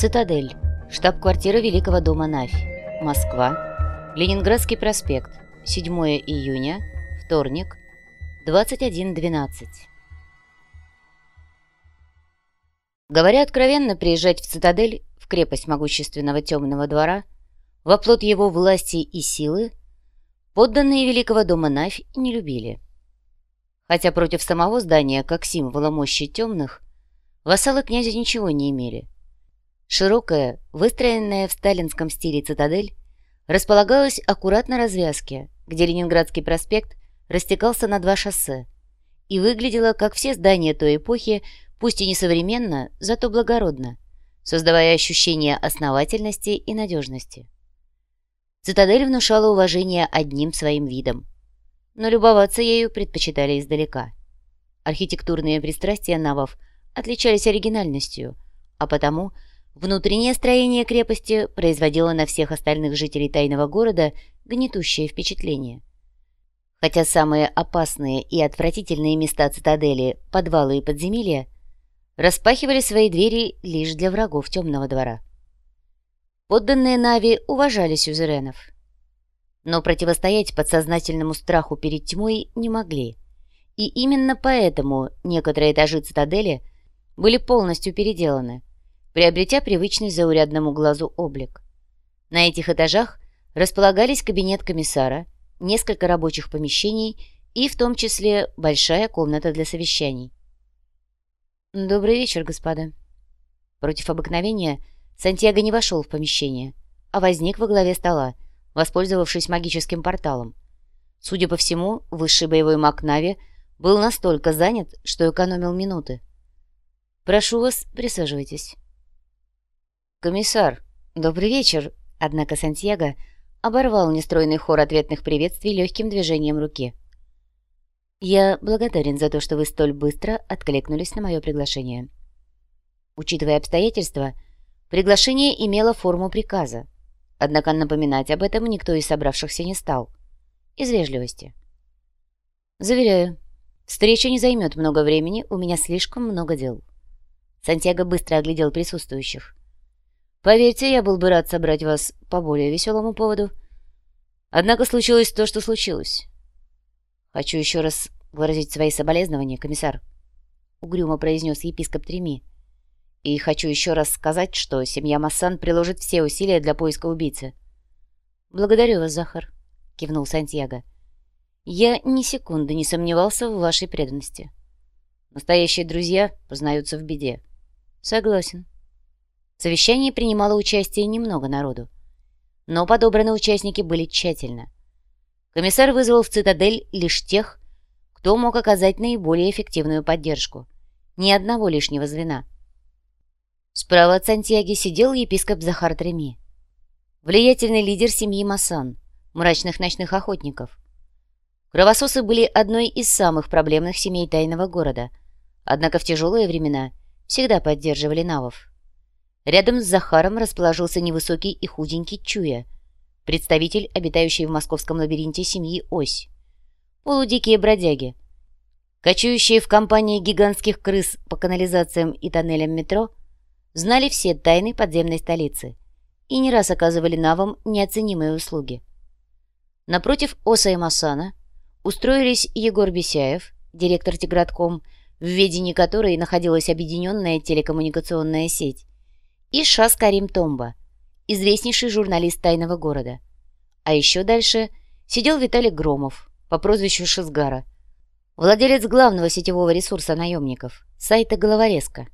Цитадель. Штаб-квартира Великого дома Навь. Москва. Ленинградский проспект. 7 июня. Вторник. 21.12. Говоря откровенно, приезжать в Цитадель, в крепость могущественного темного двора, в оплот его власти и силы, подданные Великого дома Навь не любили. Хотя против самого здания, как символа мощи темных, вассалы князя ничего не имели. Широкая, выстроенная в сталинском стиле цитадель, располагалась аккуратно развязке, где Ленинградский проспект растекался на два шоссе и выглядела, как все здания той эпохи, пусть и не современно, зато благородно, создавая ощущение основательности и надежности. Цитадель внушала уважение одним своим видом, но любоваться ею предпочитали издалека. Архитектурные пристрастия навов отличались оригинальностью, а потому – Внутреннее строение крепости производило на всех остальных жителей тайного города гнетущее впечатление. Хотя самые опасные и отвратительные места цитадели, подвалы и подземелья, распахивали свои двери лишь для врагов темного двора. Подданные Нави уважали сюзеренов. Но противостоять подсознательному страху перед тьмой не могли. И именно поэтому некоторые этажи цитадели были полностью переделаны – приобретя привычный заурядному глазу облик. На этих этажах располагались кабинет комиссара, несколько рабочих помещений и в том числе большая комната для совещаний. «Добрый вечер, господа». Против обыкновения Сантьяго не вошел в помещение, а возник во главе стола, воспользовавшись магическим порталом. Судя по всему, высший боевой маг Нави был настолько занят, что экономил минуты. «Прошу вас, присаживайтесь». «Комиссар, добрый вечер!» Однако Сантьяго оборвал нестройный хор ответных приветствий легким движением руки. «Я благодарен за то, что вы столь быстро откликнулись на мое приглашение. Учитывая обстоятельства, приглашение имело форму приказа, однако напоминать об этом никто из собравшихся не стал. Из вежливости. Заверяю, встреча не займет много времени, у меня слишком много дел». Сантьяго быстро оглядел присутствующих. Поверьте, я был бы рад собрать вас по более веселому поводу. Однако случилось то, что случилось. Хочу еще раз выразить свои соболезнования, комиссар, — угрюмо произнес епископ Треми. И хочу еще раз сказать, что семья Массан приложит все усилия для поиска убийцы. «Благодарю вас, Захар», — кивнул Сантьяго. «Я ни секунды не сомневался в вашей преданности. Настоящие друзья познаются в беде». «Согласен», в совещании принимало участие немного народу. Но подобраны участники были тщательно. Комиссар вызвал в цитадель лишь тех, кто мог оказать наиболее эффективную поддержку. Ни одного лишнего звена. Справа от Сантьяги сидел епископ Захар Треми. Влиятельный лидер семьи Масан, мрачных ночных охотников. Кровососы были одной из самых проблемных семей тайного города, однако в тяжелые времена всегда поддерживали навов. Рядом с Захаром расположился невысокий и худенький Чуя, представитель, обитающий в московском лабиринте семьи Ось. Полудикие бродяги, кочующие в компании гигантских крыс по канализациям и тоннелям метро, знали все тайны подземной столицы и не раз оказывали навам неоценимые услуги. Напротив Оса и Масана устроились Егор Бесяев, директор Тигратком, в ведении которой находилась объединенная телекоммуникационная сеть, и Шас Карим Томба, известнейший журналист «Тайного города». А еще дальше сидел Виталий Громов по прозвищу Шизгара, владелец главного сетевого ресурса наемников, сайта «Головорезка».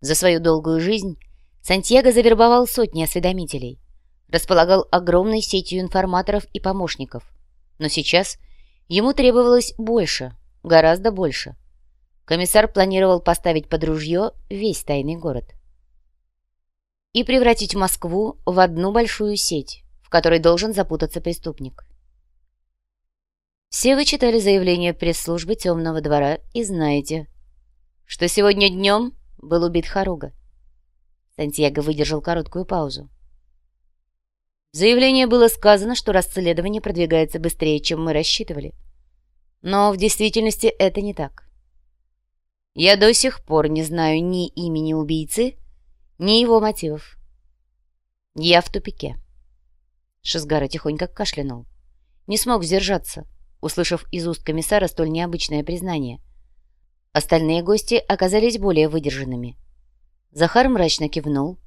За свою долгую жизнь Сантьяго завербовал сотни осведомителей, располагал огромной сетью информаторов и помощников. Но сейчас ему требовалось больше, гораздо больше. Комиссар планировал поставить под ружье весь тайный город и превратить Москву в одну большую сеть, в которой должен запутаться преступник. Все вы читали заявление пресс-службы Темного двора и знаете, что сегодня днем был убит Харуга. Сантьяго выдержал короткую паузу. В заявлении было сказано, что расследование продвигается быстрее, чем мы рассчитывали. Но в действительности это не так. Я до сих пор не знаю ни имени убийцы, ни его мотивов. Я в тупике. Шизгара тихонько кашлянул. Не смог сдержаться, услышав из уст комиссара столь необычное признание. Остальные гости оказались более выдержанными. Захар мрачно кивнул.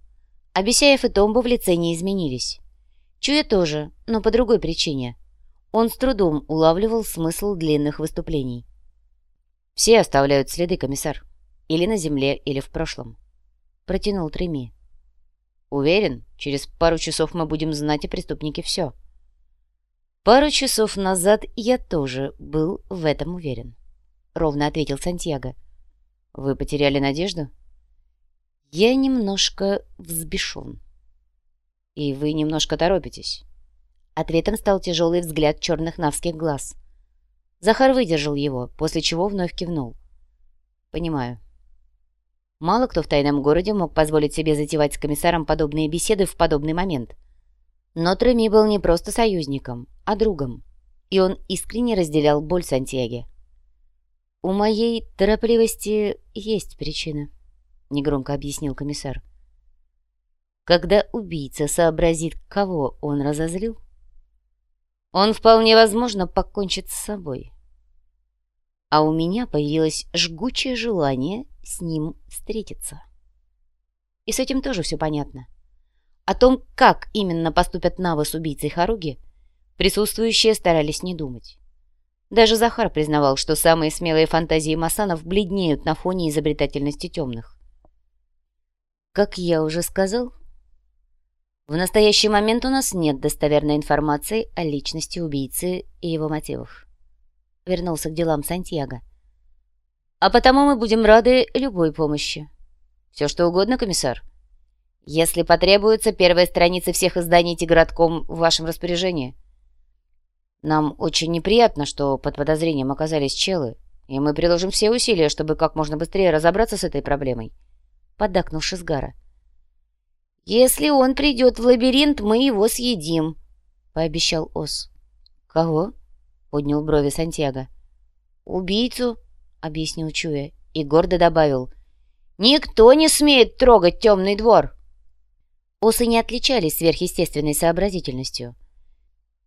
Обесяев и Томба в лице не изменились. Чуя тоже, но по другой причине. Он с трудом улавливал смысл длинных выступлений. «Все оставляют следы, комиссар. Или на земле, или в прошлом», — протянул Треми. «Уверен, через пару часов мы будем знать о преступнике все». «Пару часов назад я тоже был в этом уверен», — ровно ответил Сантьяго. «Вы потеряли надежду?» «Я немножко взбешен». «И вы немножко торопитесь». Ответом стал тяжелый взгляд черных навских глаз. Захар выдержал его, после чего вновь кивнул. «Понимаю. Мало кто в тайном городе мог позволить себе затевать с комиссаром подобные беседы в подобный момент. Но Треми был не просто союзником, а другом, и он искренне разделял боль Сантьяги. «У моей торопливости есть причина», — негромко объяснил комиссар. «Когда убийца сообразит, кого он разозлил, он вполне возможно покончит с собой. А у меня появилось жгучее желание с ним встретиться. И с этим тоже все понятно. О том, как именно поступят Навы с убийцей Харуги, присутствующие старались не думать. Даже Захар признавал, что самые смелые фантазии Масанов бледнеют на фоне изобретательности темных. Как я уже сказал, в настоящий момент у нас нет достоверной информации о личности убийцы и его мотивах. Вернулся к делам Сантьяго. А потому мы будем рады любой помощи. Все что угодно, комиссар. Если потребуется, первые страницы всех изданий Тигратком в вашем распоряжении. Нам очень неприятно, что под подозрением оказались челы, и мы приложим все усилия, чтобы как можно быстрее разобраться с этой проблемой. Поддакнул Шизгара. «Если он придет в лабиринт, мы его съедим», — пообещал Ос. «Кого?» — поднял брови Сантьяго. «Убийцу», — объяснил Чуя и гордо добавил. «Никто не смеет трогать темный двор!» Осы не отличались сверхъестественной сообразительностью.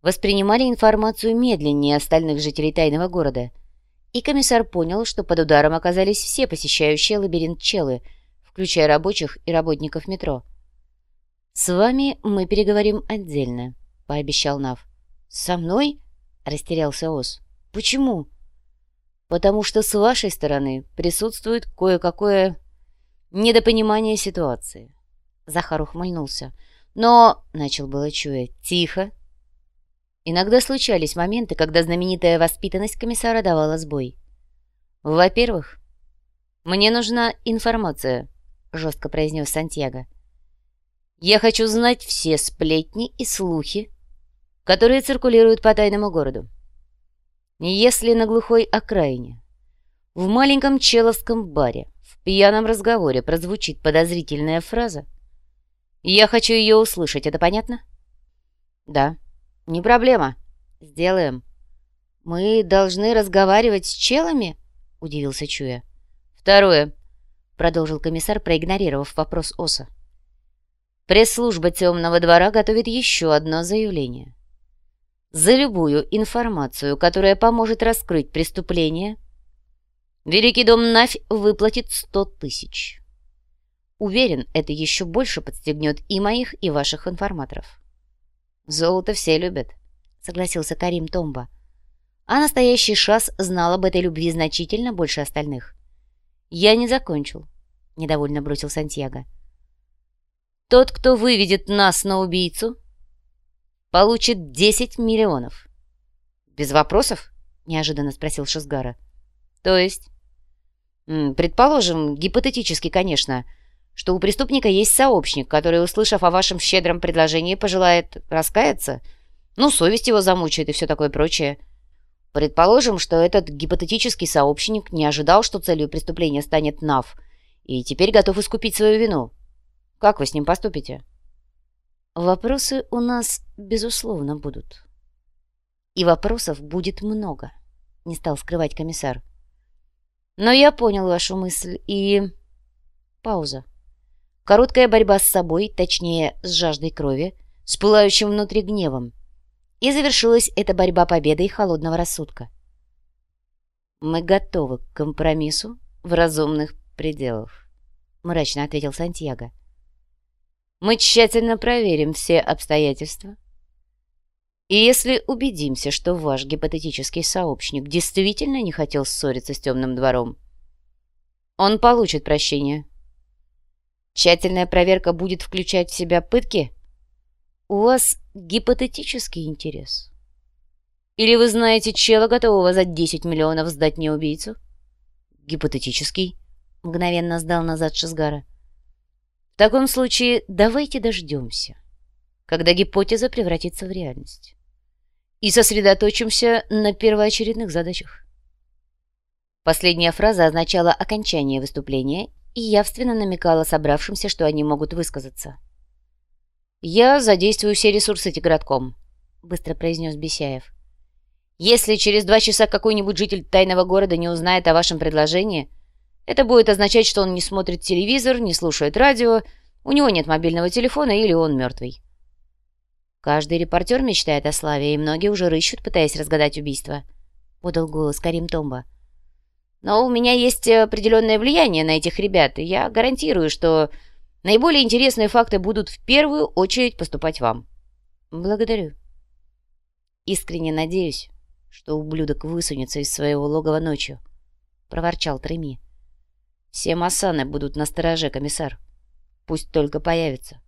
Воспринимали информацию медленнее остальных жителей тайного города. И комиссар понял, что под ударом оказались все посещающие лабиринт челы, включая рабочих и работников метро. «С вами мы переговорим отдельно», — пообещал Нав. «Со мной?» — растерялся Ос. «Почему?» «Потому что с вашей стороны присутствует кое-какое недопонимание ситуации». Захар ухмыльнулся. «Но...» — начал было чуя. «Тихо!» Иногда случались моменты, когда знаменитая воспитанность комиссара давала сбой. «Во-первых, мне нужна информация», — жестко произнес Сантьяго. Я хочу знать все сплетни и слухи, которые циркулируют по тайному городу. Если на глухой окраине, в маленьком человском баре, в пьяном разговоре прозвучит подозрительная фраза, я хочу ее услышать, это понятно? Да, не проблема. Сделаем. Мы должны разговаривать с челами? Удивился Чуя. Второе, продолжил комиссар, проигнорировав вопрос Оса. Пресс-служба темного двора готовит еще одно заявление. За любую информацию, которая поможет раскрыть преступление, Великий дом Навь выплатит сто тысяч. Уверен, это еще больше подстегнет и моих, и ваших информаторов. Золото все любят, согласился Карим Томба. А настоящий Шас знал об этой любви значительно больше остальных. Я не закончил, недовольно бросил Сантьяго. Тот, кто выведет нас на убийцу, получит 10 миллионов. Без вопросов? Неожиданно спросил Шизгара. То есть? Предположим, гипотетически, конечно, что у преступника есть сообщник, который, услышав о вашем щедром предложении, пожелает раскаяться. Ну, совесть его замучает и все такое прочее. Предположим, что этот гипотетический сообщник не ожидал, что целью преступления станет НАВ, и теперь готов искупить свою вину. Как вы с ним поступите? Вопросы у нас, безусловно, будут. И вопросов будет много, не стал скрывать комиссар. Но я понял вашу мысль и... Пауза. Короткая борьба с собой, точнее, с жаждой крови, с пылающим внутри гневом. И завершилась эта борьба победой холодного рассудка. «Мы готовы к компромиссу в разумных пределах», — мрачно ответил Сантьяго. «Мы тщательно проверим все обстоятельства. И если убедимся, что ваш гипотетический сообщник действительно не хотел ссориться с темным двором, он получит прощение». Тщательная проверка будет включать в себя пытки? У вас гипотетический интерес. Или вы знаете чела, готового за 10 миллионов сдать мне убийцу? Гипотетический, мгновенно сдал назад Шизгара. В таком случае давайте дождемся, когда гипотеза превратится в реальность. И сосредоточимся на первоочередных задачах. Последняя фраза означала окончание выступления и явственно намекала собравшимся, что они могут высказаться. «Я задействую все ресурсы Тигратком», — быстро произнес Бесяев. «Если через два часа какой-нибудь житель тайного города не узнает о вашем предложении, это будет означать, что он не смотрит телевизор, не слушает радио, у него нет мобильного телефона или он мертвый». «Каждый репортер мечтает о славе, и многие уже рыщут, пытаясь разгадать убийство», — подал голос Карим Томба. Но у меня есть определенное влияние на этих ребят, и я гарантирую, что наиболее интересные факты будут в первую очередь поступать вам. Благодарю. Искренне надеюсь, что ублюдок высунется из своего логова ночью, — проворчал Треми. Все массаны будут на стороже, комиссар. Пусть только появится.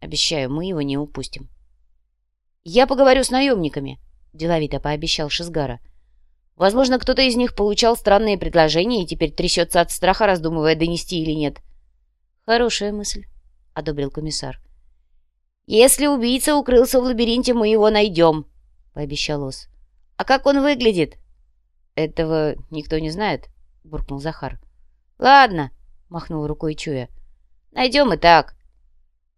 Обещаю, мы его не упустим. Я поговорю с наемниками, — деловито пообещал Шизгара. — Возможно, кто-то из них получал странные предложения и теперь трясется от страха, раздумывая, донести или нет. «Хорошая мысль», — одобрил комиссар. «Если убийца укрылся в лабиринте, мы его найдем», — пообещал Ос. «А как он выглядит?» «Этого никто не знает», — буркнул Захар. «Ладно», — махнул рукой Чуя. «Найдем и так».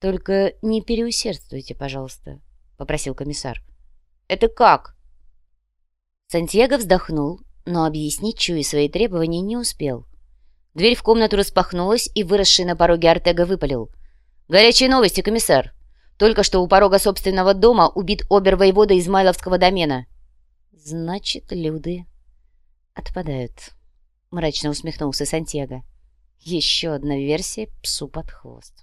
«Только не переусердствуйте, пожалуйста», — попросил комиссар. «Это как?» Сантьяго вздохнул, но объяснить Чуи свои требования не успел. Дверь в комнату распахнулась, и выросший на пороге Артега выпалил. «Горячие новости, комиссар! Только что у порога собственного дома убит обер-воевода Измайловского домена». «Значит, люди отпадают», — мрачно усмехнулся Сантьяго. «Еще одна версия псу под хвост».